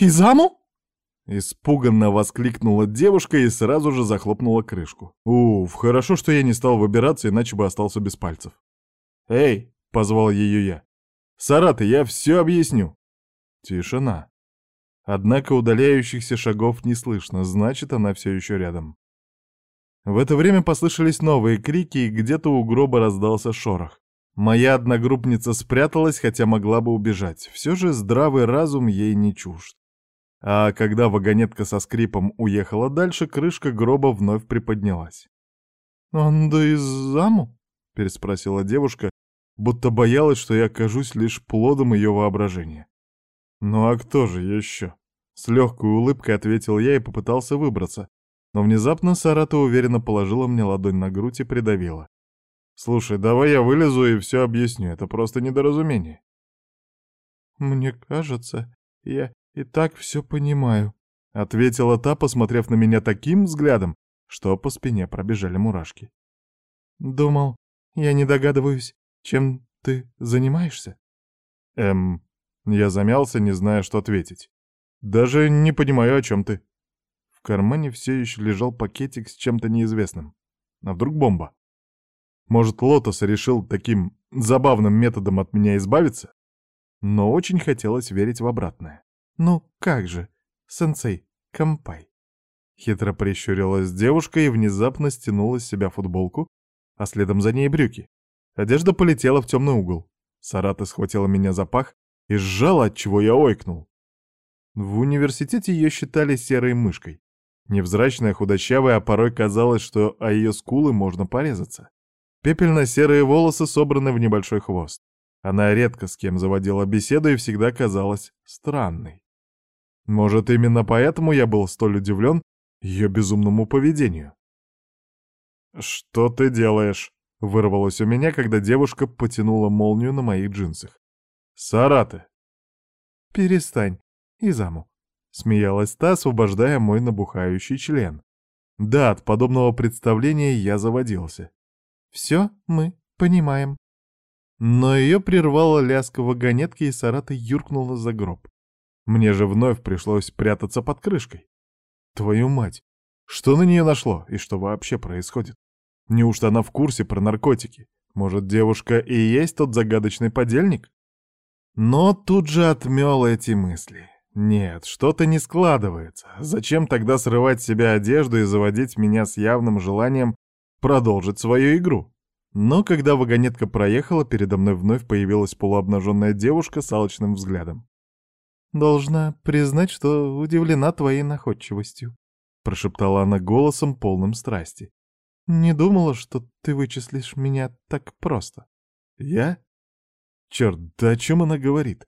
«Изаму?» Испуганно воскликнула девушка и сразу же захлопнула крышку. Уф, хорошо, что я не стал выбираться, иначе бы остался без пальцев. «Эй!» — позвал ее я. «Сараты, я все объясню!» Тишина. Однако удаляющихся шагов не слышно, значит, она все еще рядом. В это время послышались новые крики, и где-то у гроба раздался шорох. Моя одногруппница спряталась, хотя могла бы убежать. Все же здравый разум ей не чужд. А когда вагонетка со скрипом уехала дальше, крышка гроба вновь приподнялась. «Он да из заму?» — переспросила девушка, будто боялась, что я окажусь лишь плодом ее воображения. «Ну а кто же еще?» С легкой улыбкой ответил я и попытался выбраться, но внезапно Сарата уверенно положила мне ладонь на грудь и придавила. «Слушай, давай я вылезу и все объясню, это просто недоразумение». «Мне кажется, я и так все понимаю», — ответила та, посмотрев на меня таким взглядом, что по спине пробежали мурашки. «Думал, я не догадываюсь, чем ты занимаешься?» «Эм...» Я замялся, не зная, что ответить. «Даже не понимаю, о чем ты». В кармане все еще лежал пакетик с чем-то неизвестным. А вдруг бомба? Может, Лотос решил таким забавным методом от меня избавиться? Но очень хотелось верить в обратное. «Ну, как же, сенсей, компай!» Хитро прищурилась девушка и внезапно стянула с себя футболку, а следом за ней брюки. Одежда полетела в темный угол. Сарата схватила меня за пах и сжала, от чего я ойкнул. В университете ее считали серой мышкой. Невзрачная, худощавая, а порой казалось, что о ее скулы можно порезаться. Пепельно-серые волосы собраны в небольшой хвост. Она редко с кем заводила беседу и всегда казалась странной. Может, именно поэтому я был столь удивлен ее безумному поведению. «Что ты делаешь?» — вырвалось у меня, когда девушка потянула молнию на моих джинсах. «Сараты!» «Перестань, Изаму!» — смеялась та, освобождая мой набухающий член. Да, от подобного представления я заводился. «Все мы понимаем». Но ее прервала лязг вагонетки, и Сарата юркнула за гроб. Мне же вновь пришлось прятаться под крышкой. Твою мать, что на нее нашло и что вообще происходит? Неужто она в курсе про наркотики? Может, девушка и есть тот загадочный подельник? Но тут же отмел эти мысли. Нет, что-то не складывается. Зачем тогда срывать с себя одежду и заводить меня с явным желанием продолжить свою игру? Но когда вагонетка проехала, передо мной вновь появилась полуобнаженная девушка с алчным взглядом. «Должна признать, что удивлена твоей находчивостью», — прошептала она голосом, полным страсти. «Не думала, что ты вычислишь меня так просто». «Я? Черт, да о чем она говорит?»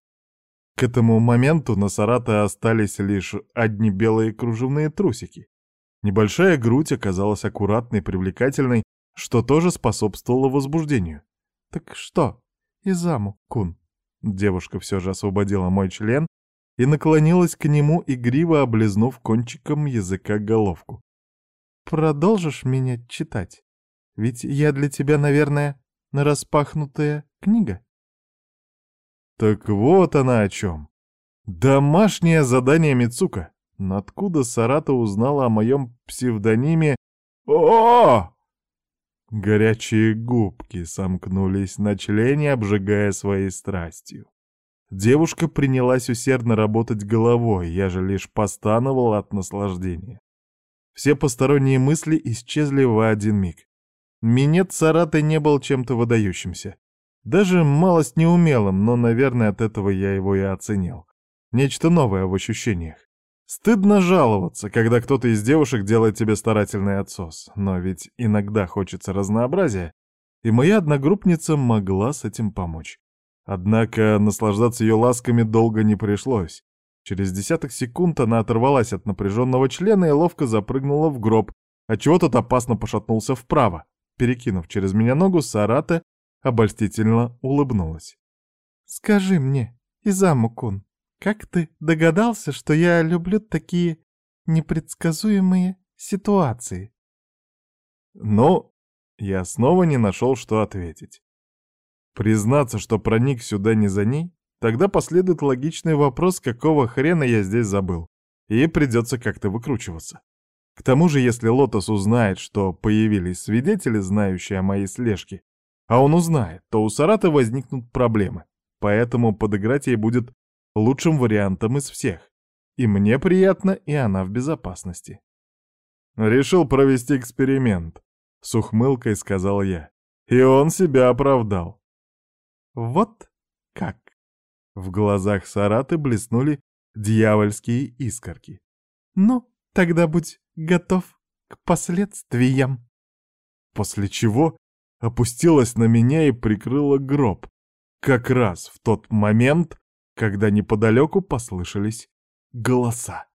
К этому моменту на Сарата остались лишь одни белые кружевные трусики. Небольшая грудь оказалась аккуратной и привлекательной, что тоже способствовало возбуждению. «Так что, Изаму, кун?» Девушка все же освободила мой член и наклонилась к нему, игриво облизнув кончиком языка головку. «Продолжишь меня читать? Ведь я для тебя, наверное, распахнутая книга». Так вот она о чем. Домашнее задание Мицука. Но откуда Сарата узнала о моем псевдониме о, Горячие губки сомкнулись на члене, обжигая своей страстью. Девушка принялась усердно работать головой, я же лишь постановал от наслаждения. Все посторонние мысли исчезли в один миг. Минет Сараты не был чем-то выдающимся. Даже малость неумелым, но, наверное, от этого я его и оценил. Нечто новое в ощущениях. Стыдно жаловаться, когда кто-то из девушек делает тебе старательный отсос, но ведь иногда хочется разнообразия, и моя одногруппница могла с этим помочь. Однако наслаждаться ее ласками долго не пришлось. Через десяток секунд она оторвалась от напряженного члена и ловко запрыгнула в гроб, отчего тот опасно пошатнулся вправо. Перекинув через меня ногу, Сарата обольстительно улыбнулась. «Скажи мне, Изаму-кун, как ты догадался, что я люблю такие непредсказуемые ситуации?» Ну, я снова не нашел, что ответить. Признаться, что проник сюда не за ней, Тогда последует логичный вопрос, какого хрена я здесь забыл. И придется как-то выкручиваться. К тому же, если Лотос узнает, что появились свидетели, знающие о моей слежке, а он узнает, то у Сараты возникнут проблемы. Поэтому подыграть ей будет лучшим вариантом из всех. И мне приятно, и она в безопасности. Решил провести эксперимент, с ухмылкой сказал я. И он себя оправдал. Вот как. В глазах Сараты блеснули дьявольские искорки. Ну, тогда будь готов к последствиям. После чего опустилась на меня и прикрыла гроб. Как раз в тот момент, когда неподалеку послышались голоса.